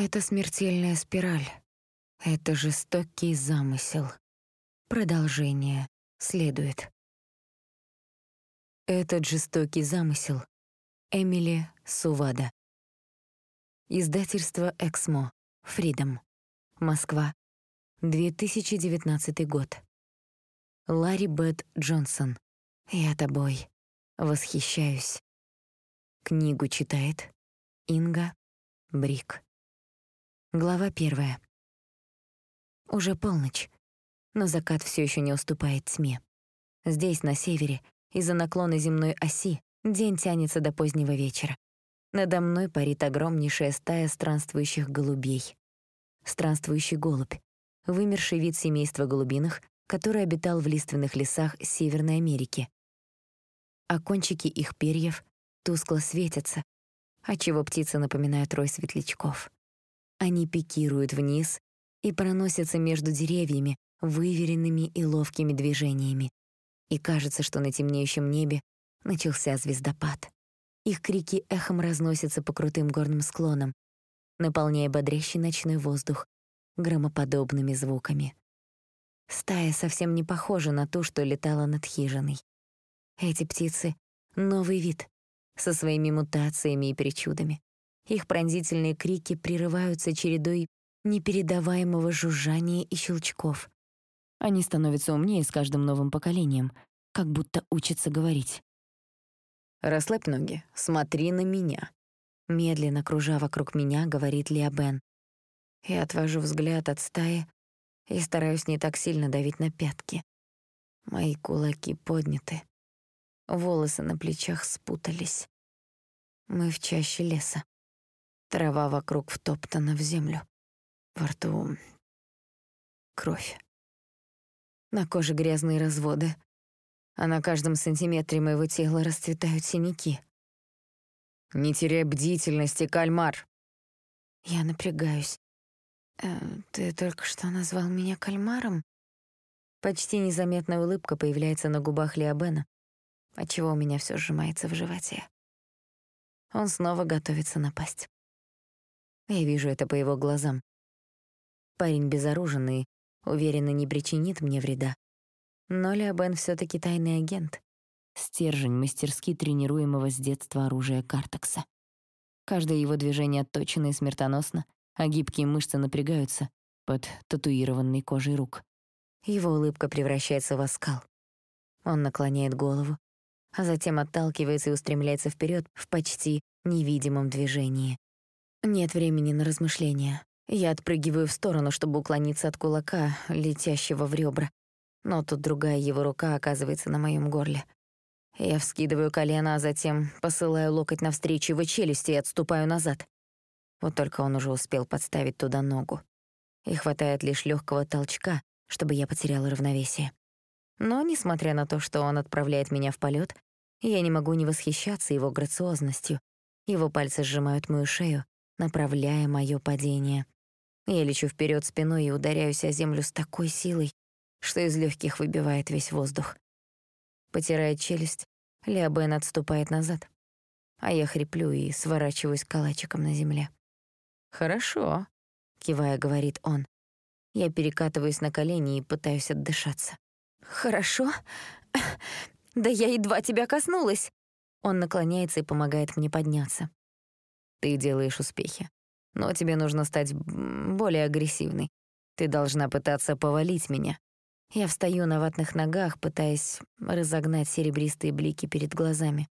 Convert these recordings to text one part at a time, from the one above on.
Это смертельная спираль. Это жестокий замысел. Продолжение следует. Этот жестокий замысел. Эмили Сувада. Издательство «Эксмо». Фридом. Москва. 2019 год. Ларри Бет Джонсон. Я тобой восхищаюсь. Книгу читает Инга Брик. Глава первая. Уже полночь, но закат все еще не уступает тьме. Здесь, на севере, из-за наклона земной оси, день тянется до позднего вечера. Надо мной парит огромнейшая стая странствующих голубей. Странствующий голубь — вымерший вид семейства голубиных, который обитал в лиственных лесах Северной Америки. А кончики их перьев тускло светятся, отчего птицы напоминают рой светлячков. Они пикируют вниз и проносятся между деревьями выверенными и ловкими движениями. И кажется, что на темнеющем небе начался звездопад. Их крики эхом разносятся по крутым горным склонам, наполняя бодрящий ночной воздух громоподобными звуками. Стая совсем не похожа на ту, что летала над хижиной. Эти птицы — новый вид, со своими мутациями и причудами. Их пронзительные крики прерываются чередой непередаваемого жужжания и щелчков. Они становятся умнее с каждым новым поколением, как будто учатся говорить. «Расслабь ноги, смотри на меня», — медленно кружа вокруг меня, говорит Лиабен. Я отвожу взгляд от стаи и стараюсь не так сильно давить на пятки. Мои кулаки подняты. Волосы на плечах спутались. Мы в чаще леса. Трава вокруг втоптана в землю. Во рту кровь. На коже грязные разводы, а на каждом сантиметре моего тела расцветают синяки. «Не теряй бдительности, кальмар!» Я напрягаюсь. «Э, «Ты только что назвал меня кальмаром?» Почти незаметная улыбка появляется на губах Лиабена, отчего у меня все сжимается в животе. Он снова готовится напасть. Я вижу это по его глазам. Парень безоруженный, уверенно не причинит мне вреда. Но Леобен все таки тайный агент. Стержень мастерски тренируемого с детства оружия Картекса. Каждое его движение отточено и смертоносно, а гибкие мышцы напрягаются под татуированной кожей рук. Его улыбка превращается в оскал. Он наклоняет голову, а затем отталкивается и устремляется вперед в почти невидимом движении. Нет времени на размышления. Я отпрыгиваю в сторону, чтобы уклониться от кулака, летящего в ребра. Но тут другая его рука оказывается на моем горле. Я вскидываю колено, а затем посылаю локоть навстречу его челюсти и отступаю назад. Вот только он уже успел подставить туда ногу. И хватает лишь легкого толчка, чтобы я потеряла равновесие. Но, несмотря на то, что он отправляет меня в полет, я не могу не восхищаться его грациозностью. Его пальцы сжимают мою шею, направляя моё падение. Я лечу вперед спиной и ударяюсь о землю с такой силой, что из легких выбивает весь воздух. Потирая челюсть, Леобен отступает назад, а я хриплю и сворачиваюсь калачиком на земле. «Хорошо», — кивая, говорит он. Я перекатываюсь на колени и пытаюсь отдышаться. «Хорошо? Да я едва тебя коснулась!» Он наклоняется и помогает мне подняться. Ты делаешь успехи. Но тебе нужно стать более агрессивной. Ты должна пытаться повалить меня. Я встаю на ватных ногах, пытаясь разогнать серебристые блики перед глазами.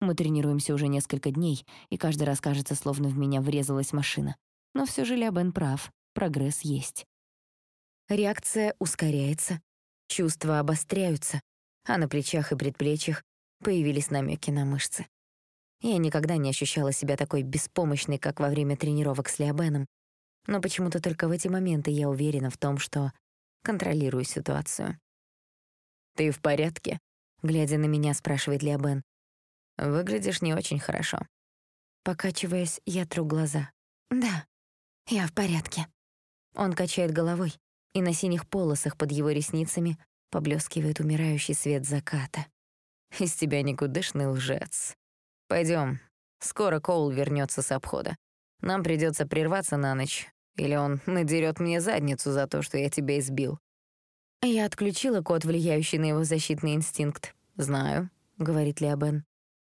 Мы тренируемся уже несколько дней, и каждый раз кажется, словно в меня врезалась машина. Но все же Лябен прав, прогресс есть. Реакция ускоряется, чувства обостряются, а на плечах и предплечьях появились намеки на мышцы. Я никогда не ощущала себя такой беспомощной, как во время тренировок с Лиабеном, но почему-то только в эти моменты я уверена в том, что контролирую ситуацию. «Ты в порядке?» — глядя на меня, спрашивает Лиабен. «Выглядишь не очень хорошо». Покачиваясь, я тру глаза. «Да, я в порядке». Он качает головой, и на синих полосах под его ресницами поблескивает умирающий свет заката. «Из тебя никудышный лжец», Пойдем. Скоро Коул вернется с обхода. Нам придется прерваться на ночь, или он надерет мне задницу за то, что я тебя избил». Я отключила код, влияющий на его защитный инстинкт. «Знаю», — говорит Леобен.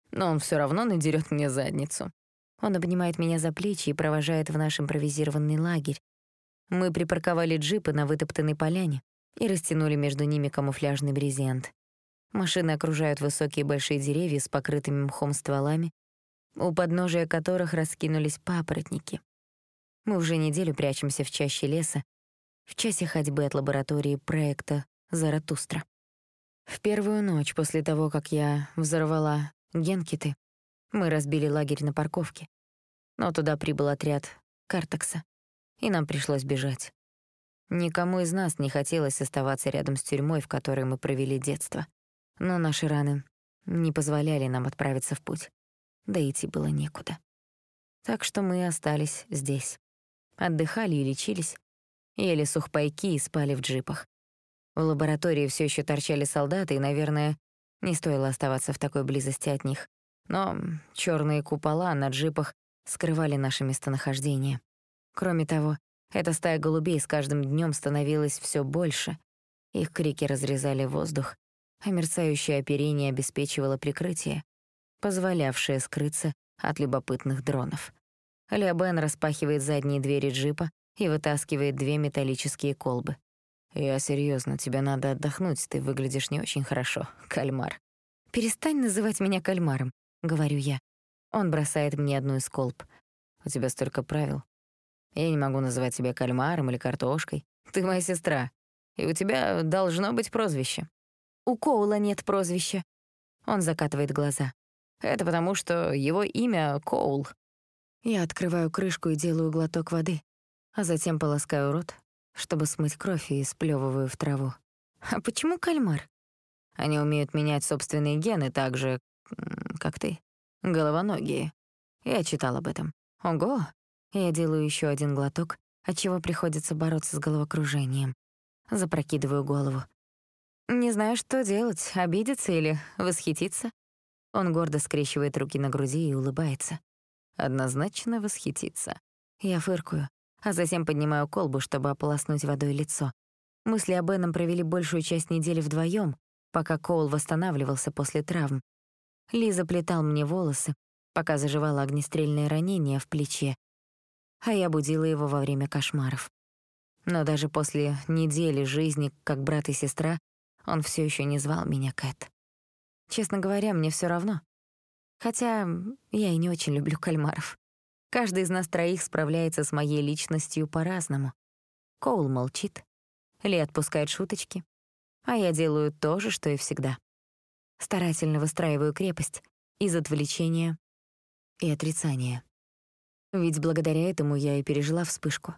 «Но он все равно надерет мне задницу». Он обнимает меня за плечи и провожает в наш импровизированный лагерь. Мы припарковали джипы на вытоптанной поляне и растянули между ними камуфляжный брезент. Машины окружают высокие большие деревья с покрытыми мхом стволами, у подножия которых раскинулись папоротники. Мы уже неделю прячемся в чаще леса, в часе ходьбы от лаборатории проекта «Заратустра». В первую ночь после того, как я взорвала генкиты, мы разбили лагерь на парковке. Но туда прибыл отряд Картакса, и нам пришлось бежать. Никому из нас не хотелось оставаться рядом с тюрьмой, в которой мы провели детство. Но наши раны не позволяли нам отправиться в путь да идти было некуда. Так что мы остались здесь. Отдыхали и лечились, ели сухпайки и спали в джипах. В лаборатории все еще торчали солдаты, и, наверное, не стоило оставаться в такой близости от них. Но черные купола на джипах скрывали наше местонахождение. Кроме того, эта стая голубей с каждым днем становилась все больше. Их крики разрезали воздух, а мерцающее оперение обеспечивало прикрытие, позволявшее скрыться от любопытных дронов. Леобен распахивает задние двери джипа и вытаскивает две металлические колбы. «Я серьезно, тебе надо отдохнуть, ты выглядишь не очень хорошо, кальмар». «Перестань называть меня кальмаром», — говорю я. Он бросает мне одну из колб. «У тебя столько правил. Я не могу называть тебя кальмаром или картошкой. Ты моя сестра, и у тебя должно быть прозвище». «У Коула нет прозвища». Он закатывает глаза. Это потому, что его имя Коул. Я открываю крышку и делаю глоток воды, а затем полоскаю рот, чтобы смыть кровь и сплёвываю в траву. А почему кальмар? Они умеют менять собственные гены так же, как ты. Головоногие. Я читал об этом. Ого! Я делаю еще один глоток, отчего приходится бороться с головокружением. Запрокидываю голову. Не знаю, что делать, обидеться или восхититься. Он гордо скрещивает руки на груди и улыбается. Однозначно восхититься. Я фыркую, а затем поднимаю колбу, чтобы ополоснуть водой лицо. Мысли об Энном провели большую часть недели вдвоем, пока Коул восстанавливался после травм. Ли заплетал мне волосы, пока заживало огнестрельное ранение в плече, а я будила его во время кошмаров. Но даже после недели жизни как брат и сестра он все еще не звал меня Кэт. Честно говоря, мне все равно. Хотя я и не очень люблю кальмаров. Каждый из нас троих справляется с моей личностью по-разному. Коул молчит, Ли отпускает шуточки, а я делаю то же, что и всегда. Старательно выстраиваю крепость из отвлечения и отрицания. Ведь благодаря этому я и пережила вспышку.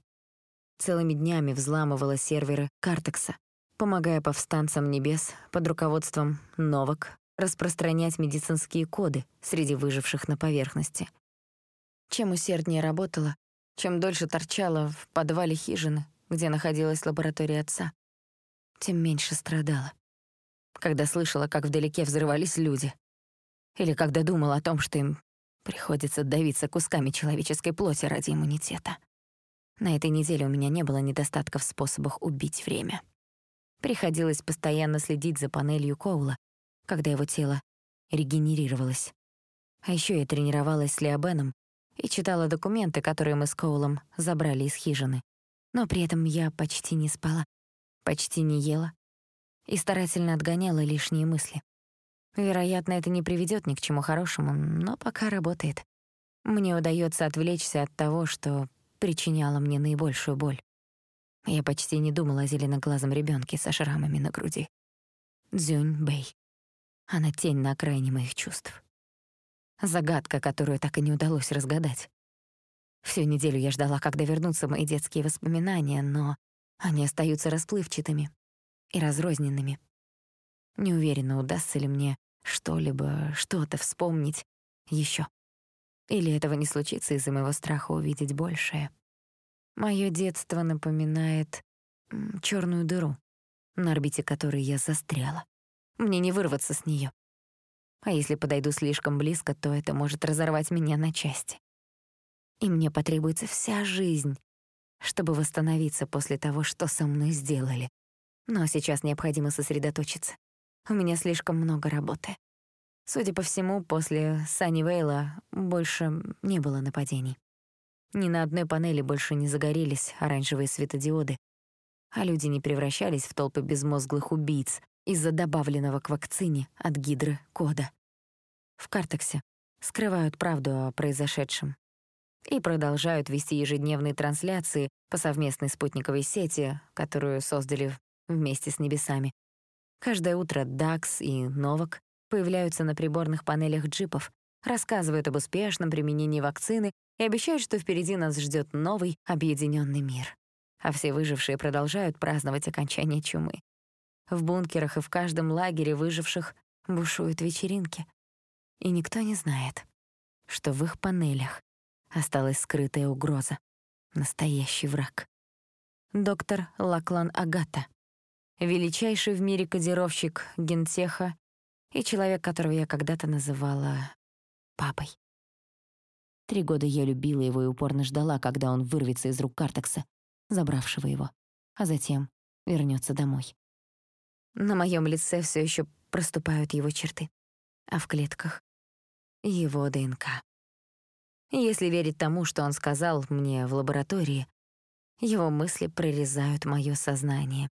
Целыми днями взламывала серверы Картекса, помогая повстанцам небес под руководством Новак, распространять медицинские коды среди выживших на поверхности. Чем усерднее работала, чем дольше торчала в подвале хижины, где находилась лаборатория отца, тем меньше страдала. Когда слышала, как вдалеке взрывались люди, или когда думала о том, что им приходится давиться кусками человеческой плоти ради иммунитета. На этой неделе у меня не было недостатка в способах убить время. Приходилось постоянно следить за панелью Коула, когда его тело регенерировалось. А еще я тренировалась с Леобеном и читала документы, которые мы с Коулом забрали из хижины. Но при этом я почти не спала, почти не ела и старательно отгоняла лишние мысли. Вероятно, это не приведет ни к чему хорошему, но пока работает. Мне удается отвлечься от того, что причиняло мне наибольшую боль. Я почти не думала о зеленоглазом ребенке со шрамами на груди. Дзюнь Бэй. Она тень на окраине моих чувств. Загадка, которую так и не удалось разгадать. Всю неделю я ждала, когда вернутся мои детские воспоминания, но они остаются расплывчатыми и разрозненными. Не уверена, удастся ли мне что-либо, что-то вспомнить еще. Или этого не случится из-за моего страха увидеть большее. Моё детство напоминает черную дыру, на орбите которой я застряла. Мне не вырваться с нее. А если подойду слишком близко, то это может разорвать меня на части. И мне потребуется вся жизнь, чтобы восстановиться после того, что со мной сделали. Но сейчас необходимо сосредоточиться. У меня слишком много работы. Судя по всему, после Саннивейла больше не было нападений. Ни на одной панели больше не загорелись оранжевые светодиоды, а люди не превращались в толпы безмозглых убийц из-за добавленного к вакцине от гидры кода. В Картексе скрывают правду о произошедшем и продолжают вести ежедневные трансляции по совместной спутниковой сети, которую создали вместе с небесами. Каждое утро Дакс и Новак появляются на приборных панелях джипов, рассказывают об успешном применении вакцины и обещают, что впереди нас ждет новый объединенный мир. А все выжившие продолжают праздновать окончание чумы. В бункерах и в каждом лагере выживших бушуют вечеринки. И никто не знает, что в их панелях осталась скрытая угроза, настоящий враг. Доктор Лаклан Агата, величайший в мире кодировщик гентеха и человек, которого я когда-то называла папой. Три года я любила его и упорно ждала, когда он вырвется из рук Картекса, забравшего его, а затем вернется домой. На моем лице все еще проступают его черты, а в клетках — его ДНК. Если верить тому, что он сказал мне в лаборатории, его мысли прорезают моё сознание.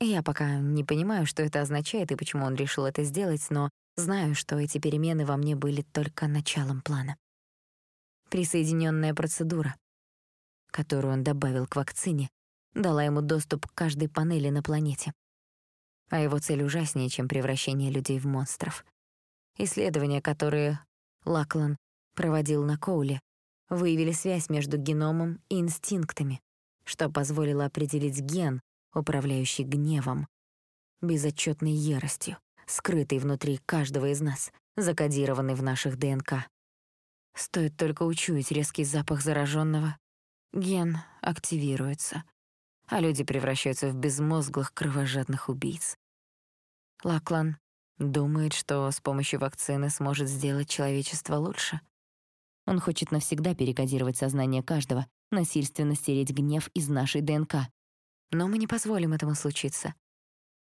Я пока не понимаю, что это означает и почему он решил это сделать, но знаю, что эти перемены во мне были только началом плана присоединенная процедура, которую он добавил к вакцине, дала ему доступ к каждой панели на планете. А его цель ужаснее, чем превращение людей в монстров. Исследования, которые Лаклан проводил на Коуле, выявили связь между геномом и инстинктами, что позволило определить ген, управляющий гневом, безотчетной яростью, скрытой внутри каждого из нас, закодированный в наших ДНК. Стоит только учуять резкий запах зараженного, ген активируется, а люди превращаются в безмозглых кровожадных убийц. Лаклан думает, что с помощью вакцины сможет сделать человечество лучше. Он хочет навсегда перекодировать сознание каждого, насильственно стереть гнев из нашей ДНК. Но мы не позволим этому случиться.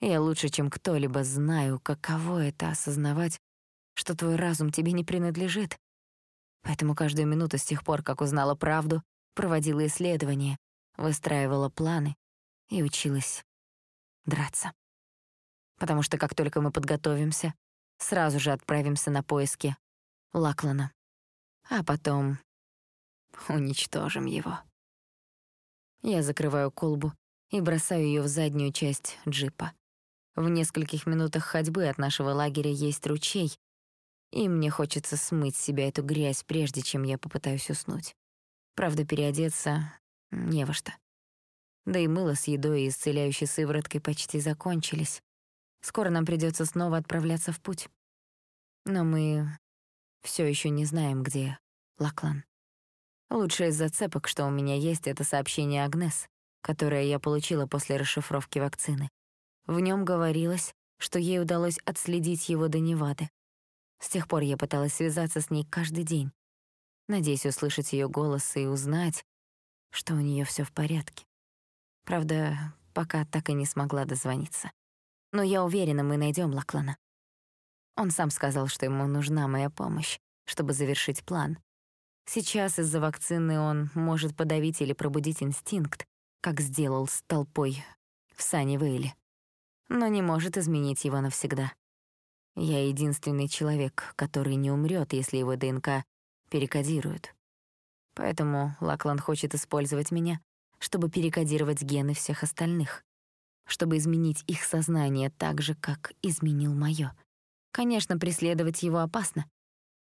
Я лучше, чем кто-либо знаю, каково это осознавать, что твой разум тебе не принадлежит, Поэтому каждую минуту с тех пор, как узнала правду, проводила исследования, выстраивала планы и училась драться. Потому что как только мы подготовимся, сразу же отправимся на поиски Лаклана. А потом уничтожим его. Я закрываю колбу и бросаю ее в заднюю часть джипа. В нескольких минутах ходьбы от нашего лагеря есть ручей, и мне хочется смыть с себя эту грязь, прежде чем я попытаюсь уснуть. Правда, переодеться не во что. Да и мыло с едой и исцеляющей сывороткой почти закончились. Скоро нам придется снова отправляться в путь. Но мы все еще не знаем, где Лаклан. Лучшее из зацепок, что у меня есть, это сообщение Агнес, которое я получила после расшифровки вакцины. В нем говорилось, что ей удалось отследить его до Невады. С тех пор я пыталась связаться с ней каждый день, надеясь услышать ее голос и узнать, что у нее все в порядке. Правда, пока так и не смогла дозвониться. Но я уверена, мы найдем Лаклана. Он сам сказал, что ему нужна моя помощь, чтобы завершить план. Сейчас из-за вакцины он может подавить или пробудить инстинкт, как сделал с толпой в Санни-Вейле, но не может изменить его навсегда. Я единственный человек, который не умрет, если его ДНК перекодируют. Поэтому Лаклан хочет использовать меня, чтобы перекодировать гены всех остальных, чтобы изменить их сознание так же, как изменил моё. Конечно, преследовать его опасно,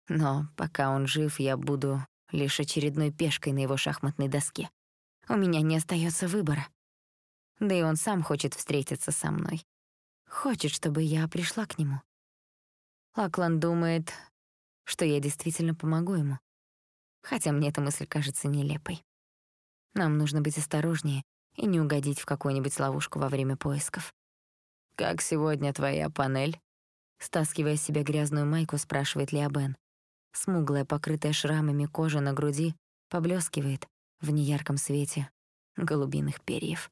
но пока он жив, я буду лишь очередной пешкой на его шахматной доске. У меня не остается выбора. Да и он сам хочет встретиться со мной. Хочет, чтобы я пришла к нему. Лаклан думает, что я действительно помогу ему. Хотя мне эта мысль кажется нелепой. Нам нужно быть осторожнее и не угодить в какую-нибудь ловушку во время поисков. «Как сегодня твоя панель?» Стаскивая с себя грязную майку, спрашивает Леобен. Смуглая, покрытая шрамами кожа на груди поблескивает в неярком свете голубиных перьев.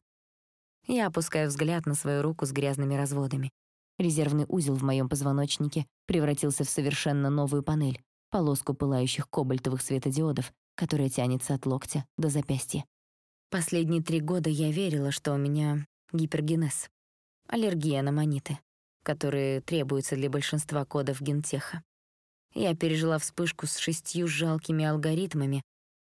Я опускаю взгляд на свою руку с грязными разводами. Резервный узел в моем позвоночнике превратился в совершенно новую панель, полоску пылающих кобальтовых светодиодов, которая тянется от локтя до запястья. Последние три года я верила, что у меня гипергенез, аллергия на маниты, которые требуются для большинства кодов гентеха. Я пережила вспышку с шестью жалкими алгоритмами,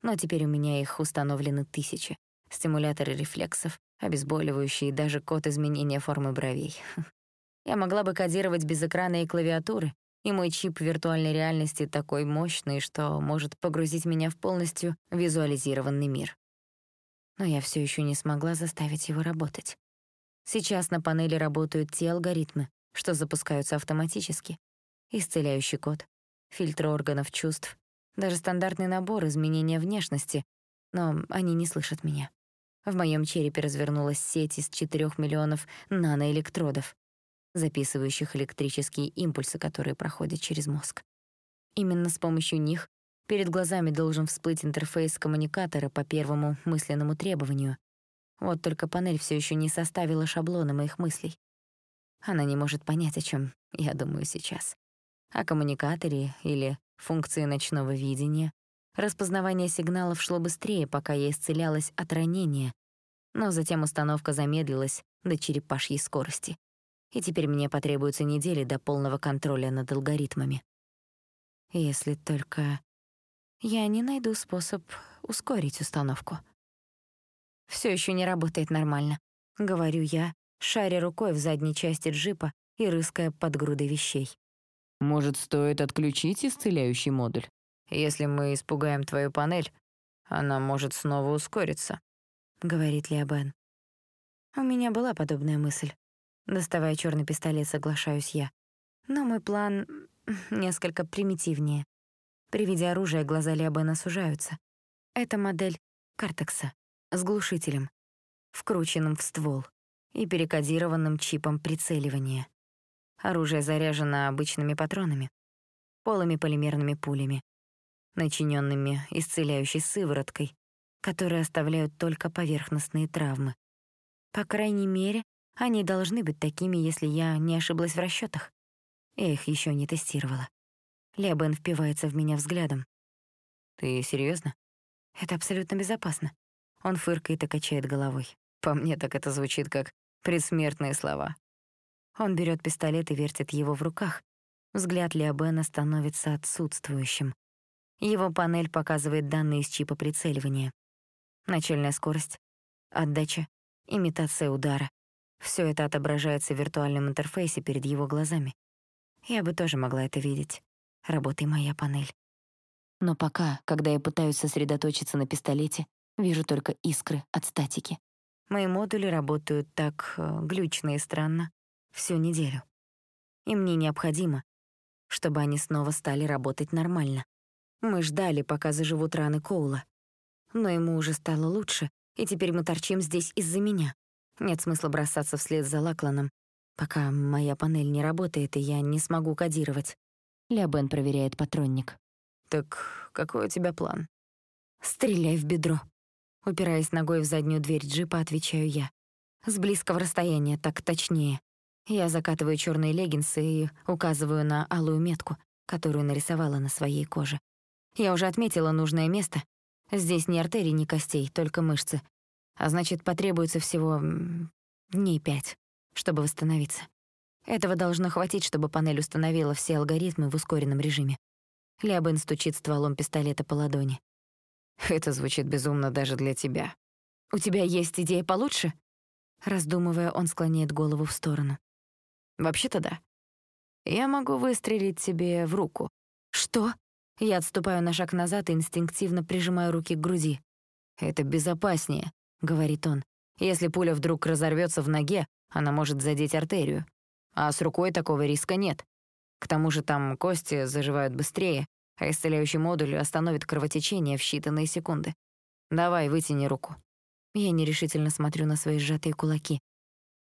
но теперь у меня их установлены тысячи. Стимуляторы рефлексов, обезболивающие даже код изменения формы бровей. Я могла бы кодировать без экрана и клавиатуры, и мой чип виртуальной реальности такой мощный, что может погрузить меня в полностью визуализированный мир. Но я все еще не смогла заставить его работать. Сейчас на панели работают те алгоритмы, что запускаются автоматически. Исцеляющий код, фильтр органов чувств, даже стандартный набор изменения внешности, но они не слышат меня. В моем черепе развернулась сеть из 4 миллионов наноэлектродов, записывающих электрические импульсы, которые проходят через мозг. Именно с помощью них перед глазами должен всплыть интерфейс коммуникатора по первому мысленному требованию. Вот только панель все еще не составила шаблона моих мыслей. Она не может понять, о чем я думаю сейчас. О коммуникаторе или функции ночного видения. Распознавание сигналов шло быстрее, пока я исцелялась от ранения, но затем установка замедлилась до черепашьей скорости и теперь мне потребуются недели до полного контроля над алгоритмами. Если только я не найду способ ускорить установку. Все еще не работает нормально, говорю я, шаря рукой в задней части джипа и рыская под грудой вещей. Может, стоит отключить исцеляющий модуль? Если мы испугаем твою панель, она может снова ускориться, говорит Леобен. У меня была подобная мысль. Доставая черный пистолет, соглашаюсь я. Но мой план несколько примитивнее. При виде оружия глаза Леобена сужаются. Это модель Картекса с глушителем, вкрученным в ствол и перекодированным чипом прицеливания. Оружие заряжено обычными патронами, полыми полимерными пулями, начиненными исцеляющей сывороткой, которые оставляют только поверхностные травмы. По крайней мере, они должны быть такими, если я не ошиблась в расчетах. Я их еще не тестировала. Лебен впивается в меня взглядом. «Ты серьезно? Это абсолютно безопасно». Он фыркает и качает головой. По мне так это звучит как предсмертные слова. Он берет пистолет и вертит его в руках. Взгляд Леобена становится отсутствующим. Его панель показывает данные из чипа прицеливания. Начальная скорость, отдача, имитация удара. Все это отображается в виртуальном интерфейсе перед его глазами. Я бы тоже могла это видеть. Работай моя панель. Но пока, когда я пытаюсь сосредоточиться на пистолете, вижу только искры от статики. Мои модули работают так э, глючно и странно всю неделю. И мне необходимо, чтобы они снова стали работать нормально. Мы ждали, пока заживут раны Коула. Но ему уже стало лучше, и теперь мы торчим здесь из-за меня. Нет смысла бросаться вслед за Лакланом, пока моя панель не работает, и я не смогу кодировать. Лябен проверяет патронник. «Так какой у тебя план?» «Стреляй в бедро». Упираясь ногой в заднюю дверь джипа, отвечаю я. С близкого расстояния, так точнее. Я закатываю черные леггинсы и указываю на алую метку, которую нарисовала на своей коже. Я уже отметила нужное место. Здесь ни артерий, ни костей, только мышцы, а значит, потребуется всего дней пять, чтобы восстановиться. Этого должно хватить, чтобы панель установила все алгоритмы в ускоренном режиме. Лябен стучит стволом пистолета по ладони. «Это звучит безумно даже для тебя. У тебя есть идея получше?» Раздумывая, он склоняет голову в сторону. «Вообще-то да. Я могу выстрелить тебе в руку». «Что?» Я отступаю на шаг назад и инстинктивно прижимаю руки к груди. «Это безопаснее», — говорит он. «Если пуля вдруг разорвется в ноге, она может задеть артерию. А с рукой такого риска нет. К тому же там кости заживают быстрее, а исцеляющий модуль остановит кровотечение в считанные секунды. Давай, вытяни руку». Я нерешительно смотрю на свои сжатые кулаки.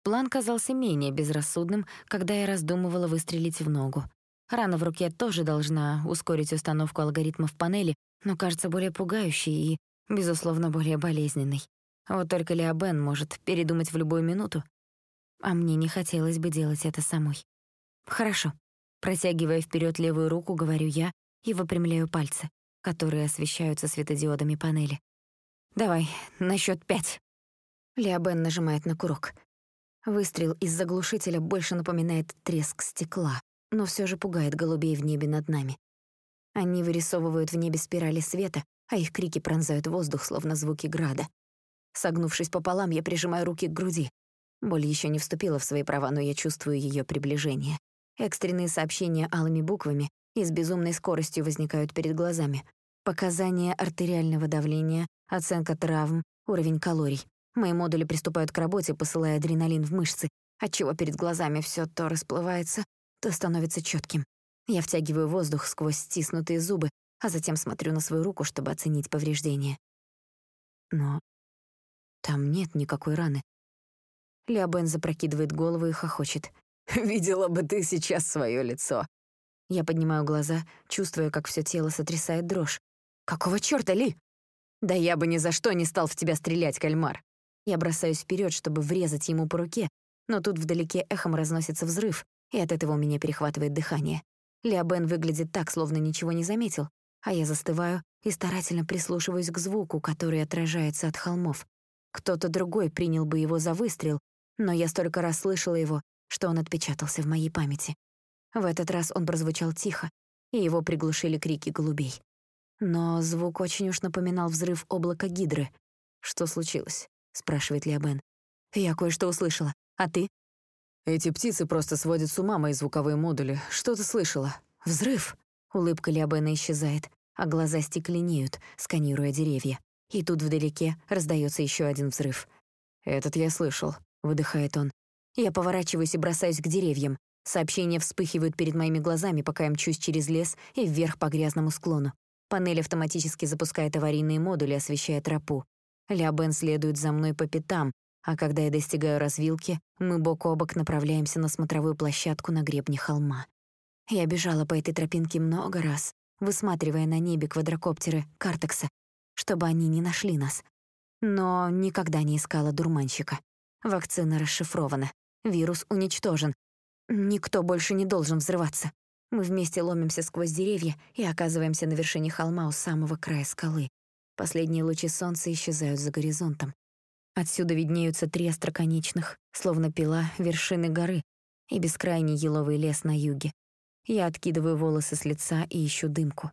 План казался менее безрассудным, когда я раздумывала выстрелить в ногу. Рана в руке тоже должна ускорить установку алгоритмов панели, но кажется более пугающей и, безусловно, более болезненной. Вот только Леобен может передумать в любую минуту. А мне не хотелось бы делать это самой. Хорошо. Протягивая вперед левую руку, говорю я и выпрямляю пальцы, которые освещаются светодиодами панели. «Давай, на счет пять». Леобен нажимает на курок. Выстрел из заглушителя больше напоминает треск стекла, но все же пугает голубей в небе над нами. Они вырисовывают в небе спирали света, а их крики пронзают воздух, словно звуки града. Согнувшись пополам, я прижимаю руки к груди. Боль еще не вступила в свои права, но я чувствую ее приближение. Экстренные сообщения алыми буквами и с безумной скоростью возникают перед глазами. Показания артериального давления, оценка травм, уровень калорий. Мои модули приступают к работе, посылая адреналин в мышцы, отчего перед глазами все то расплывается, то становится четким. Я втягиваю воздух сквозь стиснутые зубы, а затем смотрю на свою руку, чтобы оценить повреждения. Но там нет никакой раны. Леобен запрокидывает голову и хохочет. «Видела бы ты сейчас свое лицо!» Я поднимаю глаза, чувствуя, как все тело сотрясает дрожь. «Какого чёрта, Ли?» «Да я бы ни за что не стал в тебя стрелять, кальмар!» Я бросаюсь вперед, чтобы врезать ему по руке, но тут вдалеке эхом разносится взрыв, и от этого у меня перехватывает дыхание. Леобен выглядит так, словно ничего не заметил, а я застываю и старательно прислушиваюсь к звуку, который отражается от холмов. Кто-то другой принял бы его за выстрел, но я столько раз слышала его, что он отпечатался в моей памяти. В этот раз он прозвучал тихо, и его приглушили крики голубей. Но звук очень уж напоминал взрыв облака гидры. «Что случилось?» — спрашивает Леобен. «Я кое-что услышала. А ты?» «Эти птицы просто сводят с ума мои звуковые модули. Что ты слышала?» «Взрыв!» Улыбка Леобена исчезает, а глаза стекленеют, сканируя деревья. И тут вдалеке раздается еще один взрыв. «Этот я слышал», — выдыхает он. Я поворачиваюсь и бросаюсь к деревьям. Сообщения вспыхивают перед моими глазами, пока я мчусь через лес и вверх по грязному склону. Панель автоматически запускает аварийные модули, освещая тропу. Лябен следует за мной по пятам, а когда я достигаю развилки, мы бок о бок направляемся на смотровую площадку на гребне холма. Я бежала по этой тропинке много раз, высматривая на небе квадрокоптеры Картекса, чтобы они не нашли нас. Но никогда не искала дурманщика. Вакцина расшифрована. Вирус уничтожен. Никто больше не должен взрываться. Мы вместе ломимся сквозь деревья и оказываемся на вершине холма у самого края скалы. Последние лучи солнца исчезают за горизонтом. Отсюда виднеются три остроконечных, словно пила, вершины горы и бескрайний еловый лес на юге. Я откидываю волосы с лица и ищу дымку.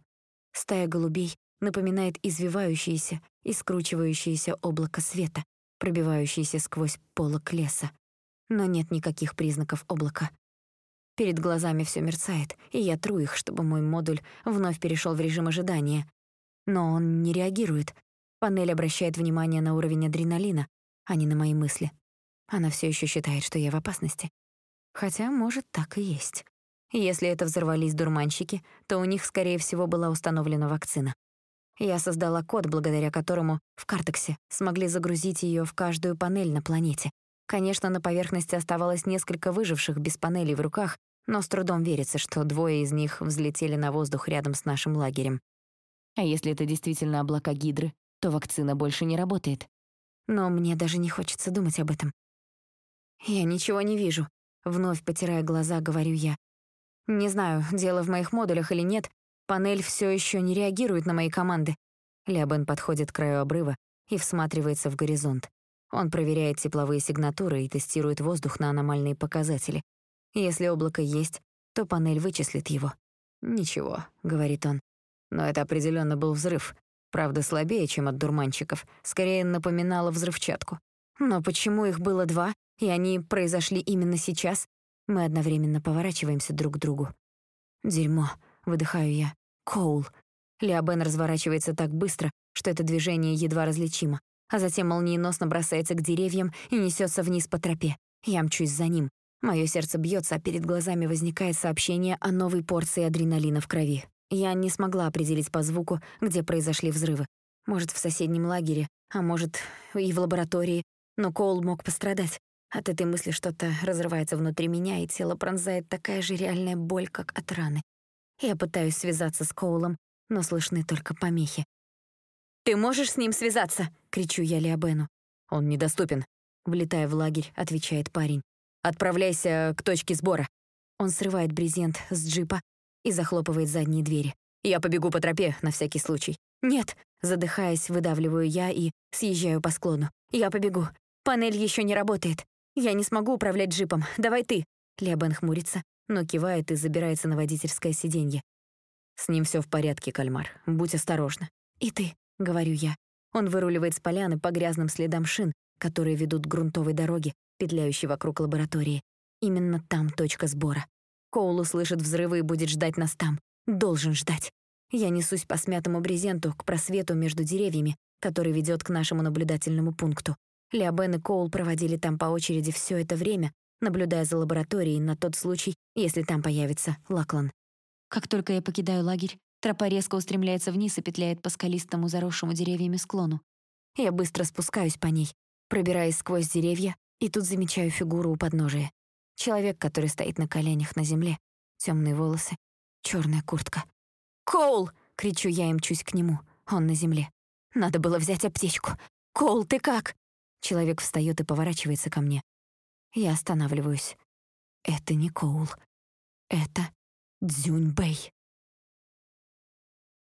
Стая голубей напоминает извивающееся и скручивающееся облако света, пробивающееся сквозь полок леса но нет никаких признаков облака. Перед глазами все мерцает, и я тру их, чтобы мой модуль вновь перешел в режим ожидания. Но он не реагирует. Панель обращает внимание на уровень адреналина, а не на мои мысли. Она все еще считает, что я в опасности. Хотя, может, так и есть. Если это взорвались дурманщики, то у них, скорее всего, была установлена вакцина. Я создала код, благодаря которому в Картексе смогли загрузить ее в каждую панель на планете. Конечно, на поверхности оставалось несколько выживших без панелей в руках, но с трудом верится, что двое из них взлетели на воздух рядом с нашим лагерем. А если это действительно облака гидры, то вакцина больше не работает. Но мне даже не хочется думать об этом. «Я ничего не вижу», — вновь потирая глаза, говорю я. «Не знаю, дело в моих модулях или нет, панель все еще не реагирует на мои команды». Лябен подходит к краю обрыва и всматривается в горизонт. Он проверяет тепловые сигнатуры и тестирует воздух на аномальные показатели. Если облако есть, то панель вычислит его. «Ничего», — говорит он. «Но это определенно был взрыв. Правда, слабее, чем от дурманчиков. Скорее напоминало взрывчатку. Но почему их было два, и они произошли именно сейчас? Мы одновременно поворачиваемся друг к другу. «Дерьмо», — выдыхаю я. «Коул». Леобен разворачивается так быстро, что это движение едва различимо а затем молниеносно бросается к деревьям и несется вниз по тропе. Я мчусь за ним. Мое сердце бьется, а перед глазами возникает сообщение о новой порции адреналина в крови. Я не смогла определить по звуку, где произошли взрывы. Может, в соседнем лагере, а может, и в лаборатории. Но Коул мог пострадать. От этой мысли что-то разрывается внутри меня, и тело пронзает такая же реальная боль, как от раны. Я пытаюсь связаться с Коулом, но слышны только помехи. «Ты можешь с ним связаться?» — кричу я Лиабену. «Он недоступен», — влетая в лагерь, отвечает парень. «Отправляйся к точке сбора». Он срывает брезент с джипа и захлопывает задние двери. «Я побегу по тропе, на всякий случай». «Нет!» — задыхаясь, выдавливаю я и съезжаю по склону. «Я побегу. Панель еще не работает. Я не смогу управлять джипом. Давай ты!» Леобен хмурится, но кивает и забирается на водительское сиденье. «С ним все в порядке, кальмар. Будь осторожна». «И ты», — говорю я. Он выруливает с поляны по грязным следам шин, которые ведут к грунтовой дороге, петляющей вокруг лаборатории. Именно там точка сбора. Коул услышит взрывы и будет ждать нас там. Должен ждать. Я несусь по смятому брезенту к просвету между деревьями, который ведет к нашему наблюдательному пункту. Леобен и Коул проводили там по очереди все это время, наблюдая за лабораторией на тот случай, если там появится Лаклан. Как только я покидаю лагерь, тропа резко устремляется вниз и петляет по скалистому заросшему деревьями склону. Я быстро спускаюсь по ней, пробираясь сквозь деревья, и тут замечаю фигуру у подножия. Человек, который стоит на коленях на земле, темные волосы, черная куртка. «Коул!» — кричу я и мчусь к нему. Он на земле. Надо было взять аптечку. «Коул, ты как?» Человек встает и поворачивается ко мне. Я останавливаюсь. Это не Коул. Это Дзюньбэй.